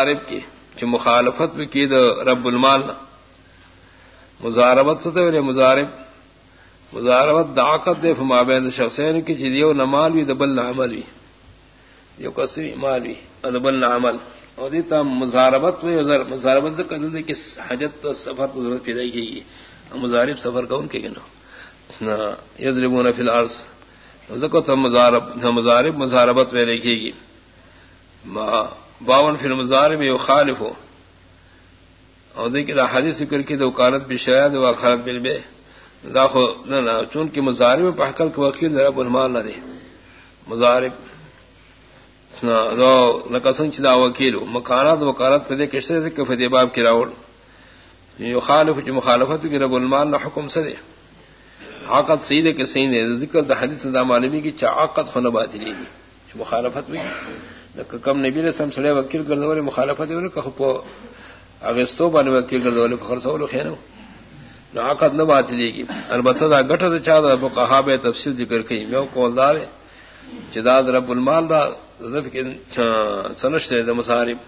عرب کی. جو مخالفت بھی کی تو رب المال مزاربت سے تو مزارب. مزاربت داقت دے فمابین شخصین کی جدیو نہ مال بھی دبل عمل بھی جو کسوی مال بھی ادبل نہ عمل. اور دیتا مزاربت مزاربت سے کر دے کہ حجت سفر تو ضرورت پیدا کی گی. مزارب سفر کا ان کے گنا یدربون فی الارض. ذکر مزارب مزارب مزاربت میں لکھے گی باون فی المزارب یہ خالف ہو اور دیکھیے دا حدیث ذکر کی تو وکالت بھی شاید و خالد بل بے داخو نہ چون کی مزارب پہکل کے وکیل رب المال نہ دے۔ مزارب نہ کسن چدا وکیل۔ مکانات وکالت پہ دے کشرے سے کہ فتح باب کی راوڑ۔ یہ خالف جو مخالفت کی رب المال نہ حکم سے دے عقد سیدھے کے سینے، ذکر دا حدیث دا معلومی کی چا عقد ہونا بات لے گی مخالفت بھی کم نبی رسم سڑے وکیل کر دو مخالفت پو اگستو بانے وکیل کر دو خر سو خیر نہ عقد نہ بات لے گی۔ البتہ دا گٹھ دا چاہ دا کہا بے تفصیل ذکر کی میں کولدار جداد رب المال دا ذف کے سنش دے دا مصارب۔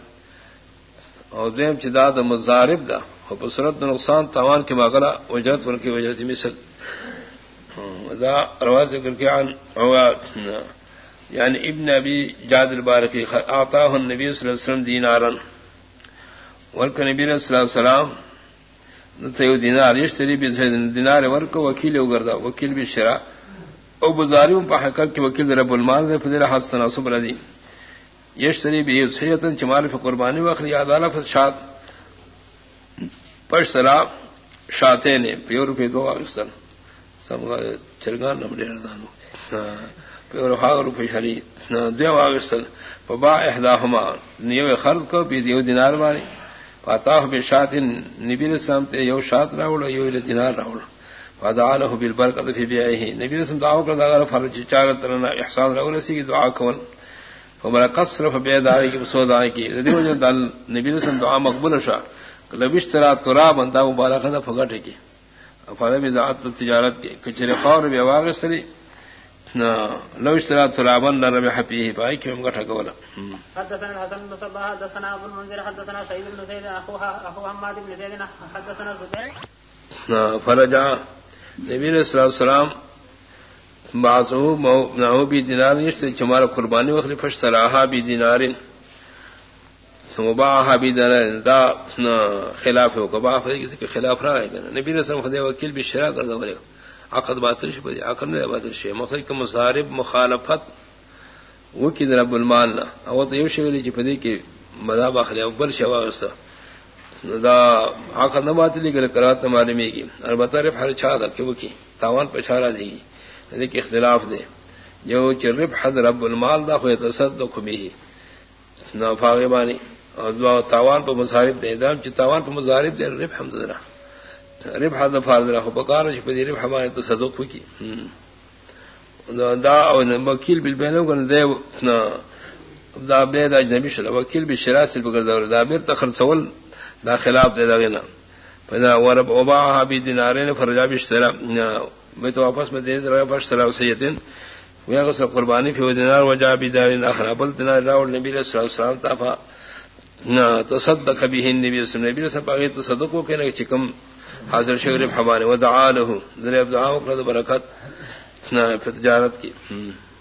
اور دیم چداد مزارب دا بسرت نقصان تاوان کی مغلا اجرت ان کی وجرت مثل۔ دا رواز ذکر کے عن یعنی ابن ابی جاد البارکی آتا النبی صلی اللہ علیہ وسلم دینارن. ورک نبی صلی اللہ علیہ وسلم تیو دینار یشتری بھی دینار ورک وکیل اگردا وکیل بھی شرا او بزاری پا حقیقت کی وکیل رب المال دے فضل حد تناسب رضی یشتری بھی سیتن چمال فی قربانی وقت یاد فشاد پش سرا شاتے نے پیور روپے دو آگستان چرگان دانو پیور ہاگ روپے شری دیو آگستان پبا احدا ہما نیو خرد کو پی دیو دینار ماری پاتا بے شات نبی رسم تے یو شات راوڑ یو دینار راوڑ فدا له بالبرکت فی بیعه. نبی رسم دعا کر دا فرج چار ترنا احسان راوڑ سی کی دعا کون فمر قصر فبیدائی کی سودا کی دیو جو دل نبی رسم دعا مقبول شاہ لبشترا ترا بندا مبارک دا فگٹ کی ذات تجارت کے کچرے خور بھی واغ سری نہ لوشترا ترا بن رب حپی پائی کہ ہم گٹھا کولا حدثنا الحسن بن صباح حدثنا ابو المنذر حدثنا سعيد بن زيد اخو اخو حماد بن زيد حدثنا زبير. فرجا. نبی علیہ وسلم بعضو نو بھی دینار نشتے چمار قربانی وقت فش سراحا بھی دینارن مباح بھی دا خلاف ہو کبا کسی کے خلاف رہا ہے نبی رسم خدے وکیل بھی شرا کر دو عقد باطل شی عقد نے باطل شی مخرج کے مصارب مخالفت وہ کی رب المال نہ او تو یہ شویلی جی پدی کی مذہب اخلی اول شوا اس دا عقد نہ باطل کی کرات معلومی کی البتہ رب ہر چھا دا کہ وہ کی، تاوان پہ چھا دی یعنی کہ اختلاف دے۔ جو چرب حد رب المال دا ہوئے تصدق بھی نہ فاغبانی۔ اور تاوان پہ مظاہر دے دام چ تاوان پہ مظاہر دے رب حمد ذرا رب حد فارد رہا بکار چ پہ رب ہمارے تو صدق کی۔ دا او وکیل بل بینو کن دے دا بے دا نبی شلا وکیل بھی شرا سل بگر دا دا بیر تخر سول دا خلاف دے دا گنا فدا ورب وباها بی دینارین فرجا بشترا میں تو واپس میں دے رہا پاس سرا سیتن وہ غسل قربانی فی دینار وجا بی دارین اخرابل دینار راول نبی صلی اللہ علیہ وسلم تافا نہ تصدق به النبي صلى الله عليه وسلم. باغي تصدقو کہنے چکم حاضر شغر حوانے ودعا له. ذرا دعا وکړه برکت نہ تجارت کی